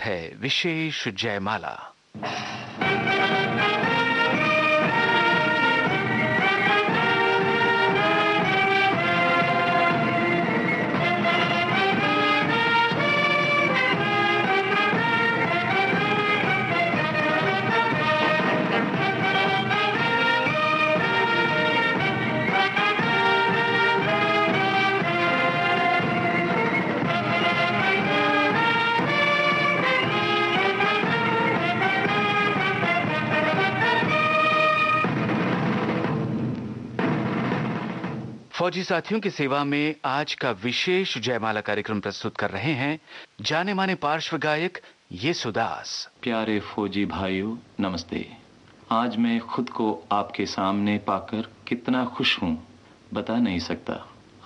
है विशेष जयमाला। फौजी साथियों की सेवा में आज का विशेष जयमाला कार्यक्रम प्रस्तुत कर रहे हैं जाने माने पार्श्व गायक ये सुदास प्यारे फौजी भाइयों, नमस्ते। आज मैं खुद को आपके सामने पाकर कितना खुश हूँ, बता नहीं सकता।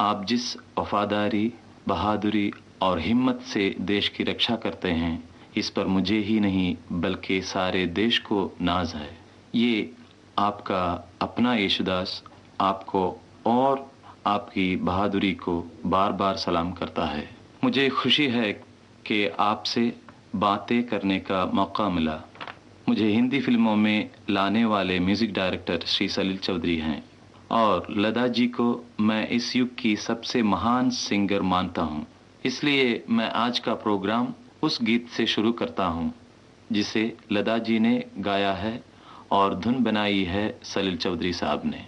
आप जिस वफादारी, बहादुरी और हिम्मत से देश की रक्षा करते हैं, इस पर मुझे ही नहीं, बल्कि सारे देश को नाज है। ये आपका, अपना यशुदास आपको और आपकी बहादुरी को बार बार सलाम करता है। मुझे खुशी है कि आपसे बातें करने का मौका मिला। मुझे हिंदी फ़िल्मों में लाने वाले म्यूज़िक डायरेक्टर श्री सलील चौधरी हैं और लदा जी को मैं इस युग की सबसे महान सिंगर मानता हूँ। इसलिए मैं आज का प्रोग्राम उस गीत से शुरू करता हूँ, जिसे लदा जी ने गाया है और धुन बनाई है सलील चौधरी साहब ने।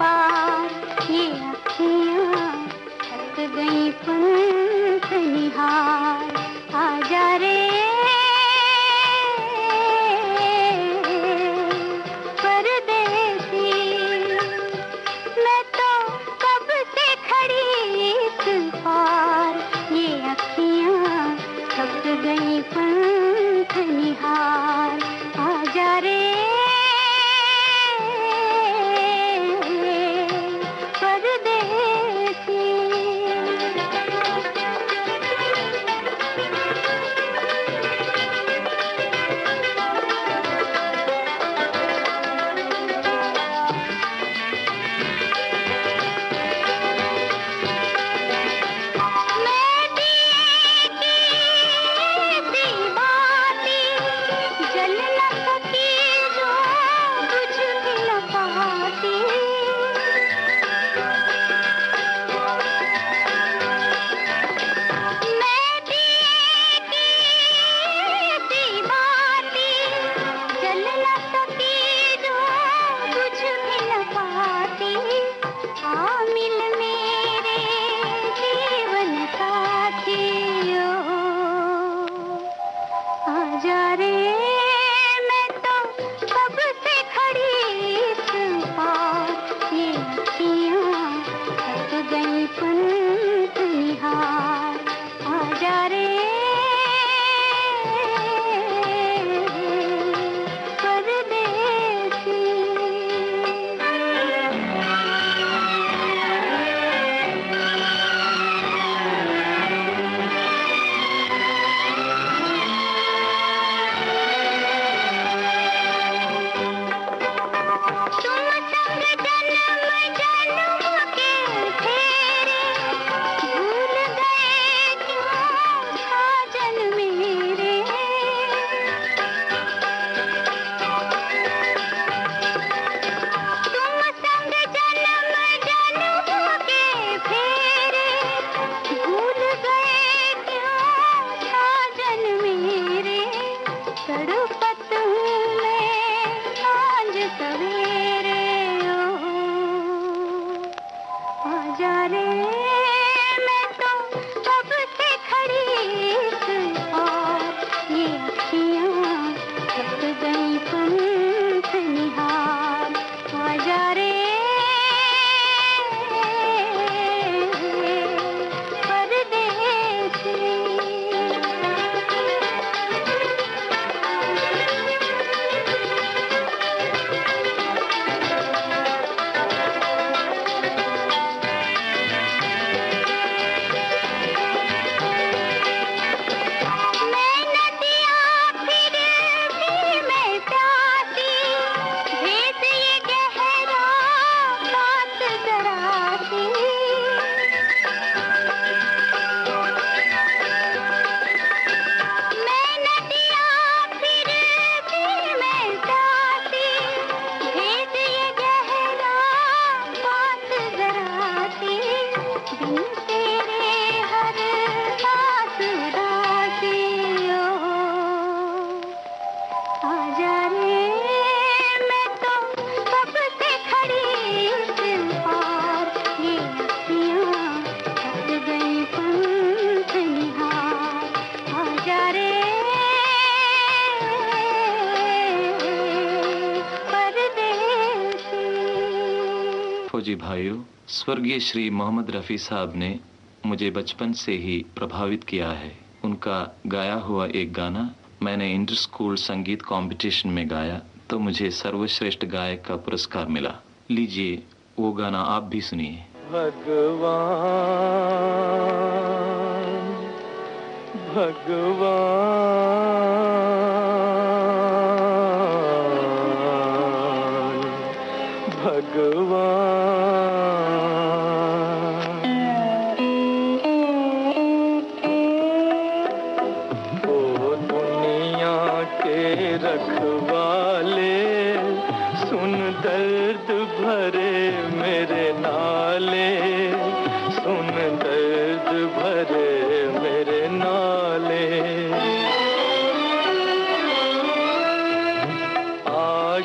吧。स्वर्गीय श्री मोहम्मद रफ़ी साहब ने मुझे बचपन से ही प्रभावित किया है। उनका गाया हुआ एक गाना, मैंने इंटर स्कूल संगीत कंपटीशन में गाया तो मुझे सर्वश्रेष्ठ गायक का पुरस्कार मिला। लीजिए, वो गाना आप भी सुनिए। भगवान भगवान।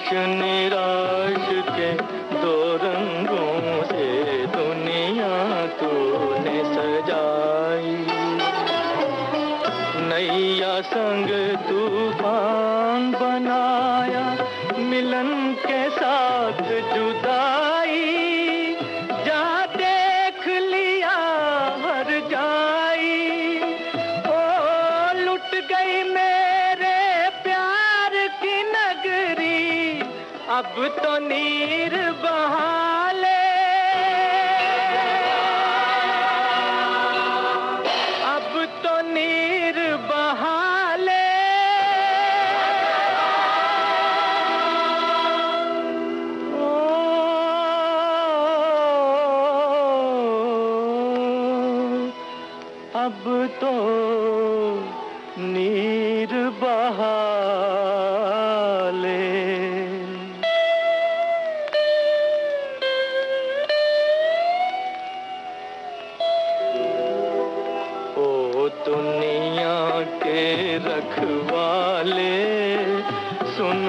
Krishna.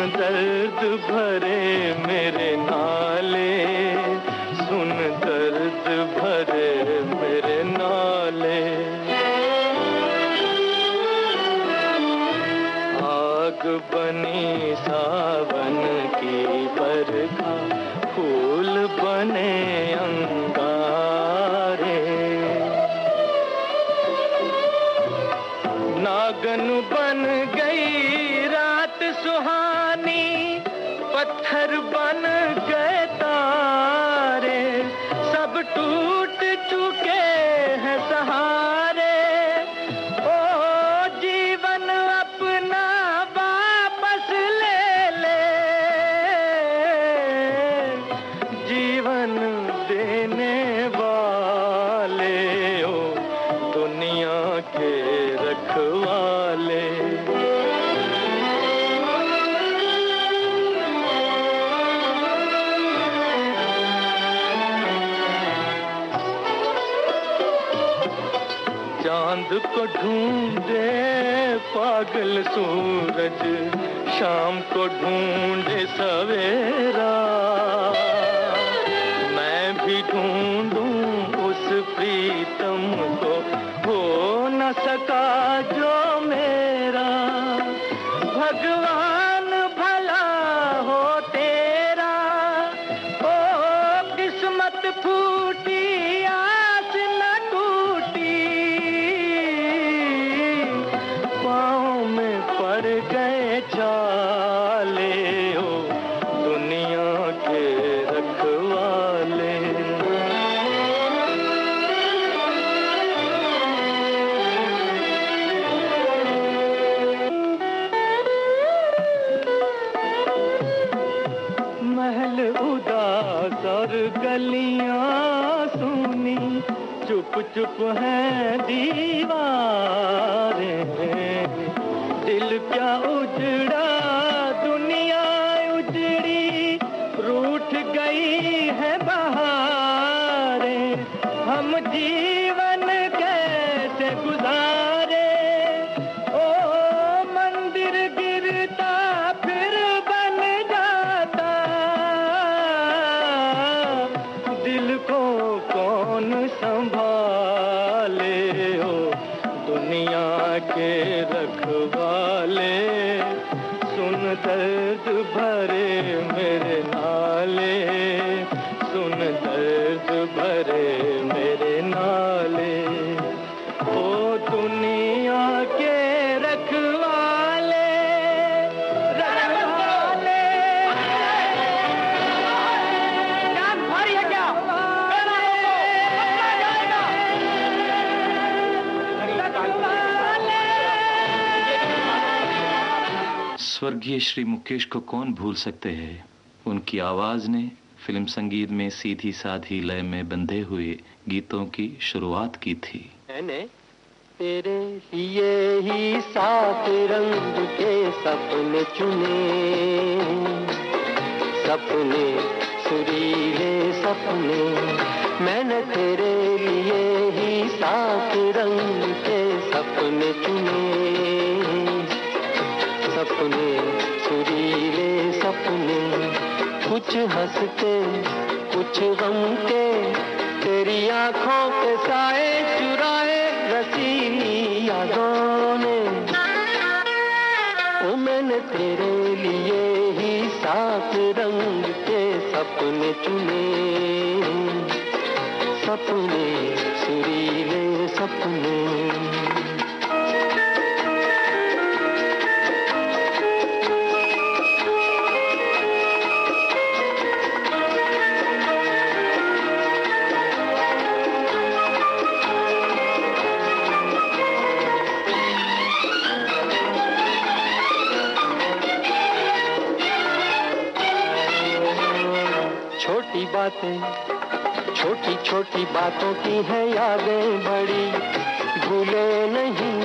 दर्द भरे मेरे नाले। चुप संभाल के रखवाले। सुन दर्द भरे मेरे नाले सुन दर्द भरे मेरे नाले। स्वर्गीय श्री मुकेश को कौन भूल सकते हैं? उनकी आवाज़ ने फ़िल्म संगीत में सीधी साधी लय में बंधे हुए गीतों की शुरुआत की थी। तेरे लिए ही सात रंग के सपने चुने। सपने, सुरीले सपने। मैंने तेरे लिए ही सात रंग के सपने चुने। कुछ हँसते, कुछ गम के तेरी आँखों के साए चुराए रसीली यादों ने। मैंने तेरे लिए ही सात रंग के सपने चुने। सपने, सुरीले सपने। बातें। छोटी छोटी बातों की है यादें बड़ी। भूले नहीं,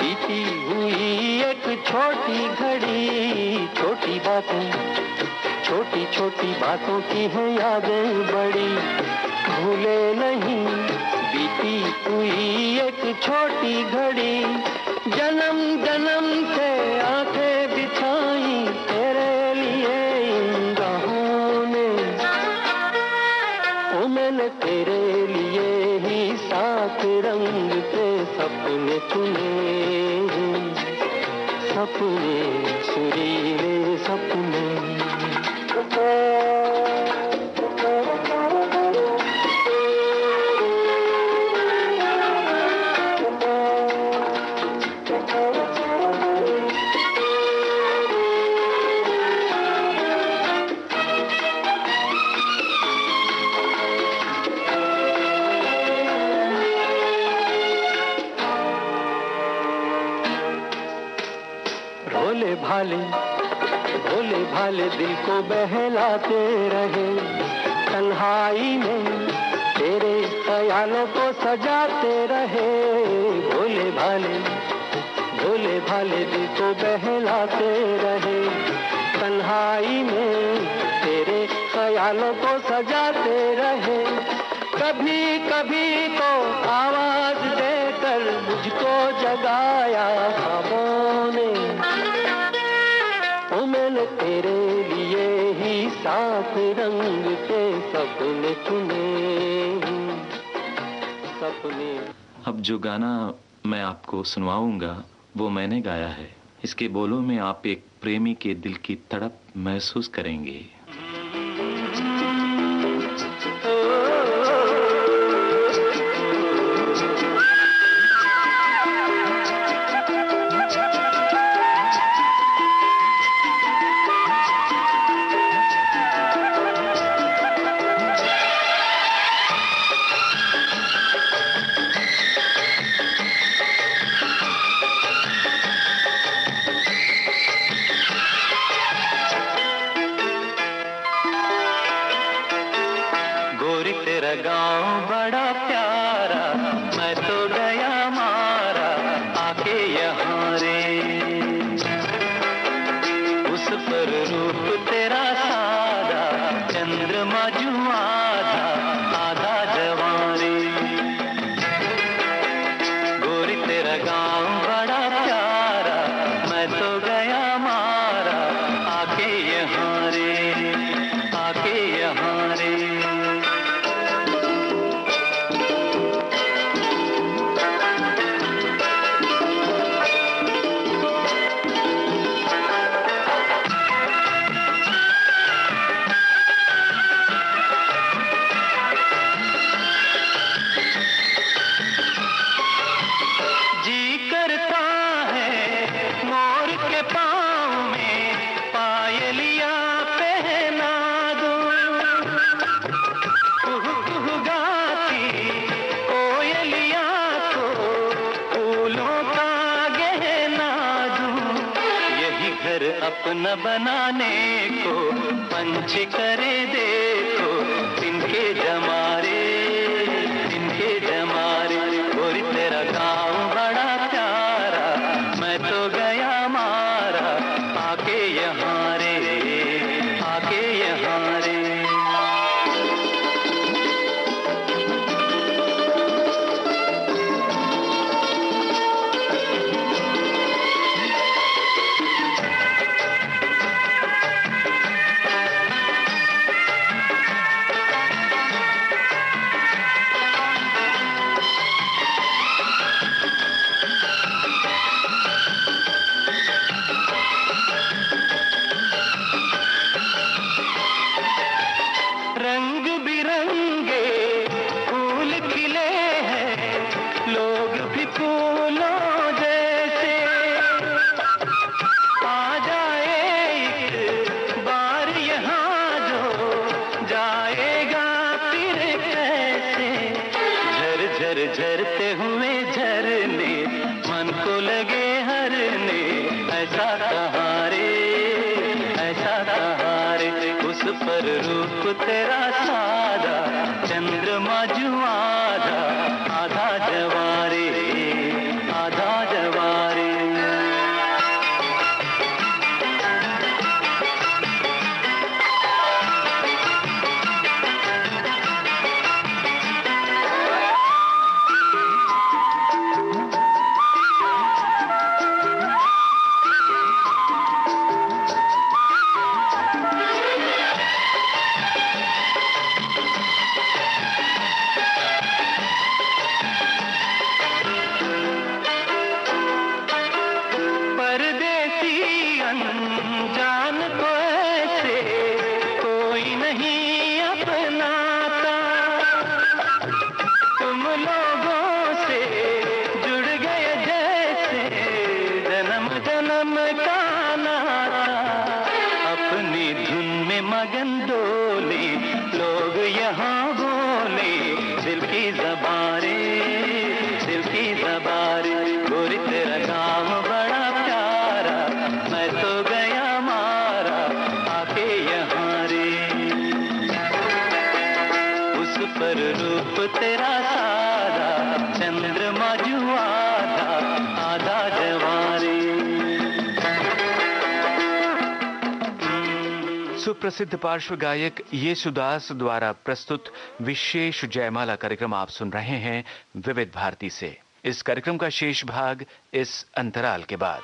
बीती हुई एक छोटी घड़ी। छोटी बातें, छोटी छोटी बातों की है यादें बड़ी। भूले नहीं, बीती हुई एक छोटी घड़ी। जन्म जन्म से आँखें कभी कभी तो आवाज़ देकर मुझको जगाया ख्वाबों ने मैंने तेरे लिए ही सात रंग के सपने चुने सपने। अब जो गाना मैं आपको सुनवाऊँगा, वो मैंने गाया है। इसके बोलों में आप एक प्रेमी के दिल की तड़प महसूस करेंगे। अपना बनाने को पंछी करे देखो इनके जमा में सुप्रसिद्ध पार्श्व गायक येसुदास द्वारा प्रस्तुत विशेष जयमाला कार्यक्रम आप सुन रहे हैं विविध भारती से। इस कार्यक्रम का शेष भाग इस अंतराल के बाद।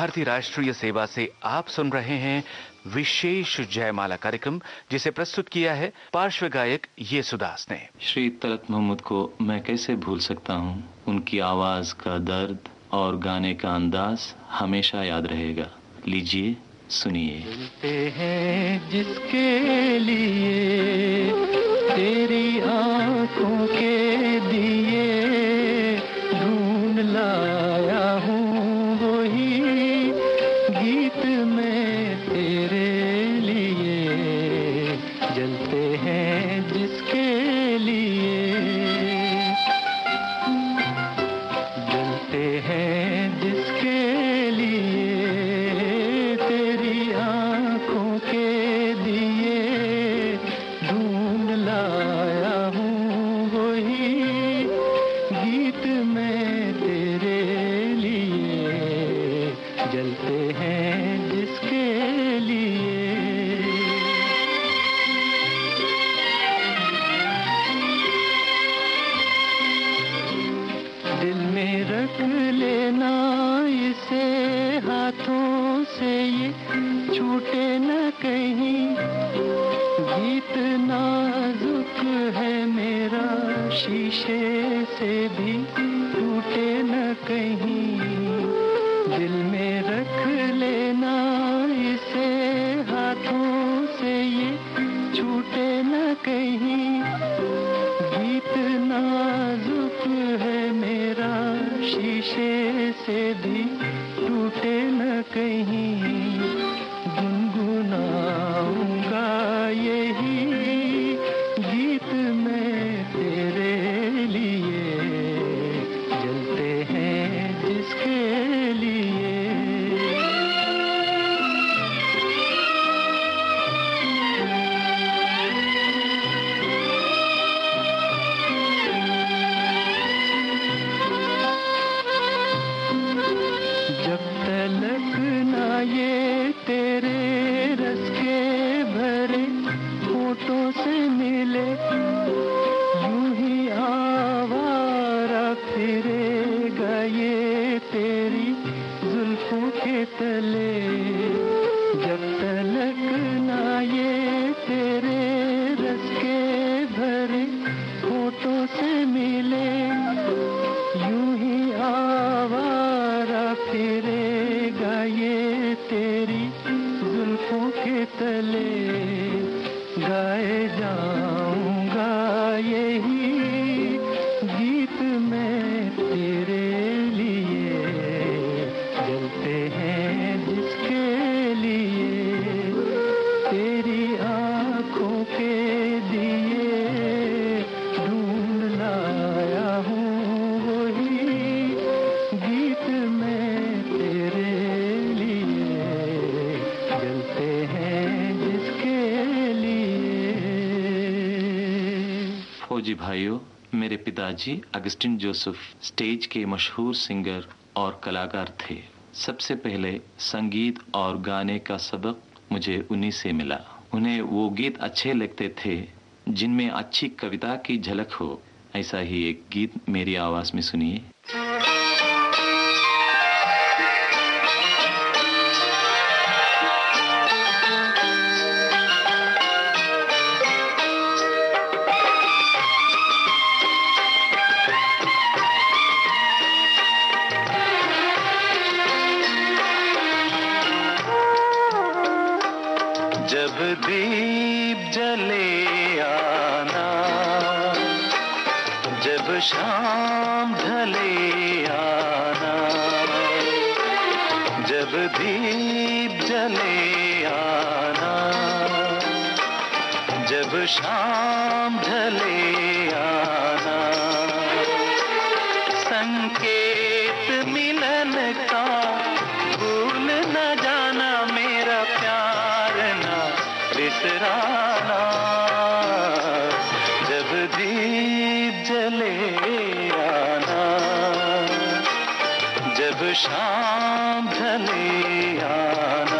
विविध भारती राष्ट्रीय सेवा से आप सुन रहे हैं विशेष जयमाला कार्यक्रम जिसे प्रस्तुत किया है पार्श्व गायक ये सुदास ने। श्री तलत मोहम्मद को मैं कैसे भूल सकता हूँ? उनकी आवाज़ का दर्द और गाने का अंदाज हमेशा याद रहेगा। लीजिए सुनिए। हैं जिसके लिए तेरी आँखों के दिए भाइयों, मेरे पिताजी अगस्टिन जोसेफ स्टेज के मशहूर सिंगर और कलाकार थे। सबसे पहले संगीत और गाने का सबक मुझे उन्हीं से मिला। उन्हें वो गीत अच्छे लगते थे, जिनमें अच्छी कविता की झलक हो। ऐसा ही एक गीत मेरी आवाज़ में सुनिए। अब शाम ढले आना।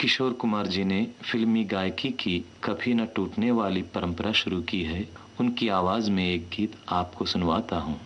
किशोर कुमार जी ने फिल्मी गायकी की कभी न टूटने वाली परंपरा शुरू की है। उनकी आवाज़ में एक गीत आपको सुनवाता हूँ।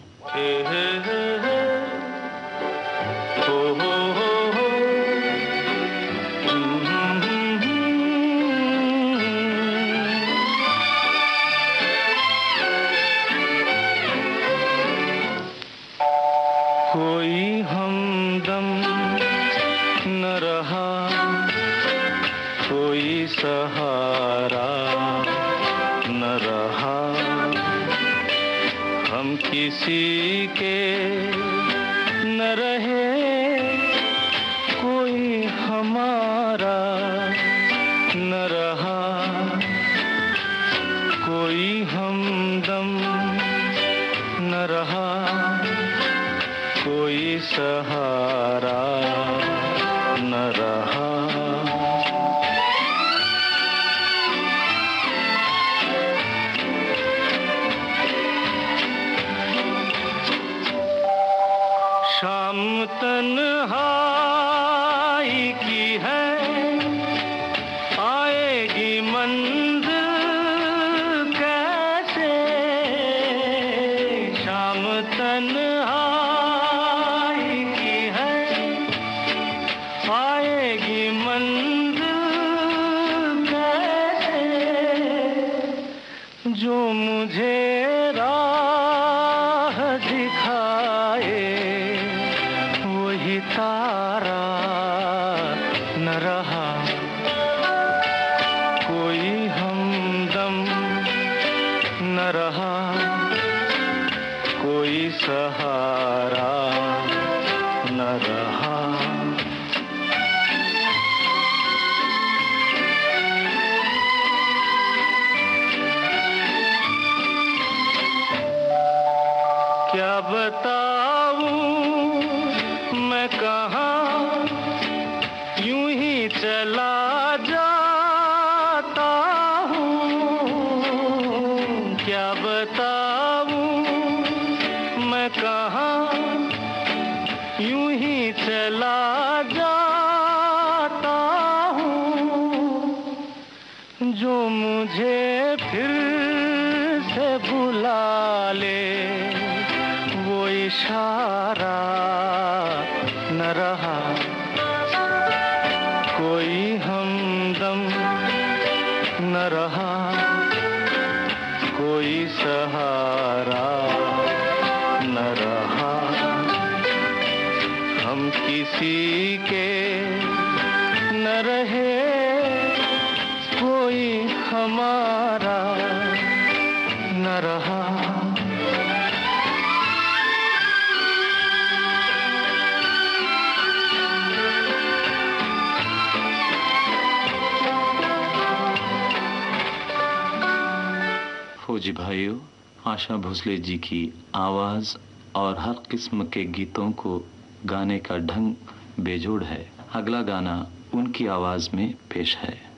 मुझे फिर से बुला ले। वो इशारा न रहा आशा भोसले जी की आवाज़ और हर किस्म के गीतों को गाने का ढंग बेजोड़ है। अगला गाना उनकी आवाज़ में पेश है।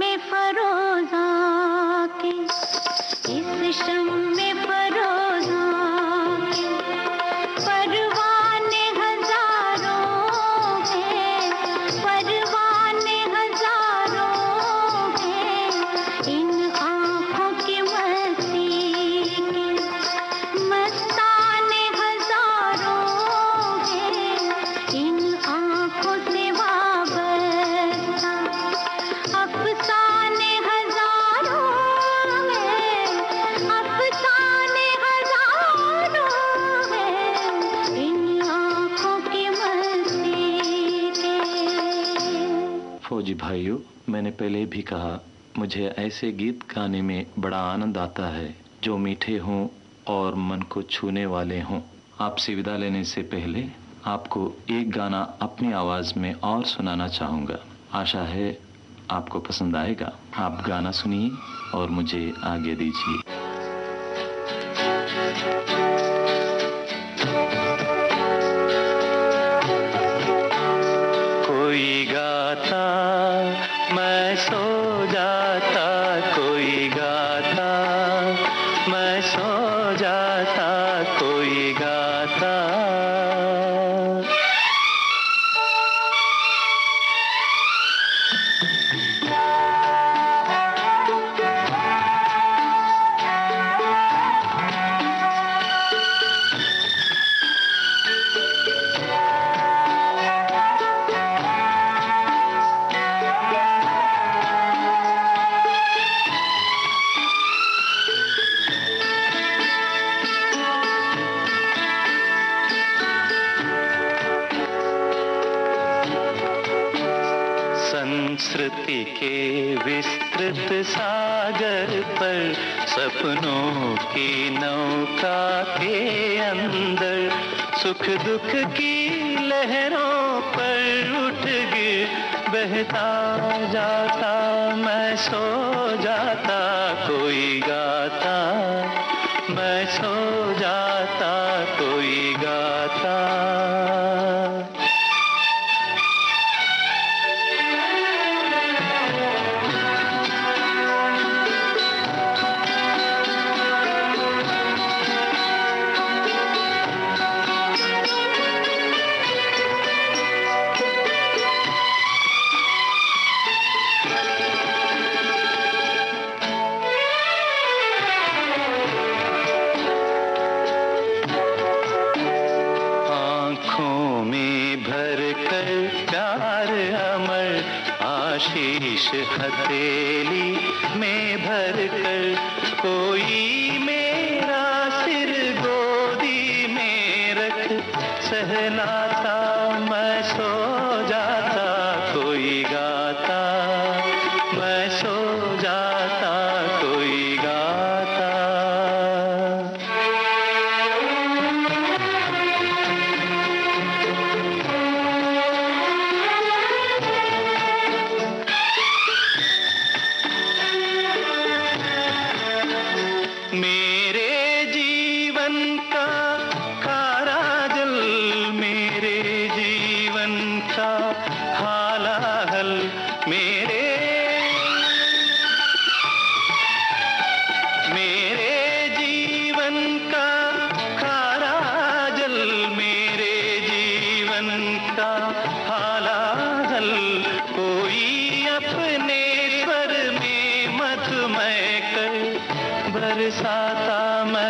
में फरोजा के इस शम में फरोजा पहले भी कहा, मुझे ऐसे गीत गाने में बड़ा आनंद आता है, जो मीठे हों और मन को छूने वाले हों। आपसे विदा लेने से पहले आपको एक गाना अपनी आवाज़ में और सुनाना चाहूँगा। आशा है आपको पसंद आएगा। आप गाना सुनिए और मुझे आगे दीजिए। संस्कृति दुख की लहरों पर उठ गिर बहता जाता हालाहल कोई अपने स्वर में मधुमय कर बरसाता मैं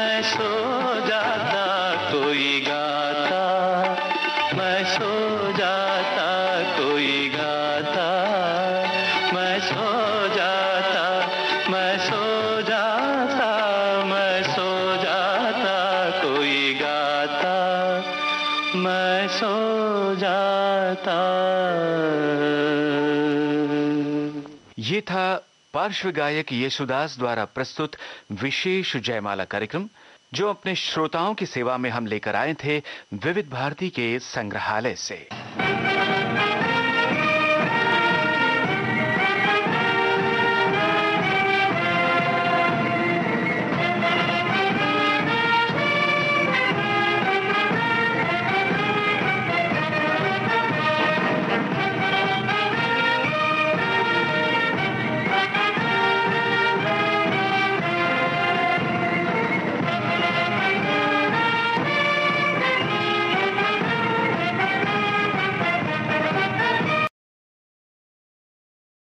पार्श्व गायक येसुदास द्वारा प्रस्तुत विशेष जयमाला कार्यक्रम, जो अपने श्रोताओं की सेवा में हम लेकर आए थे विविध भारती के संग्रहालय से।